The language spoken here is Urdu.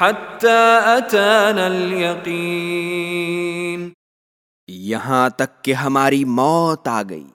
حتى أتانا یہاں تک کہ ہماری موت آ گئی۔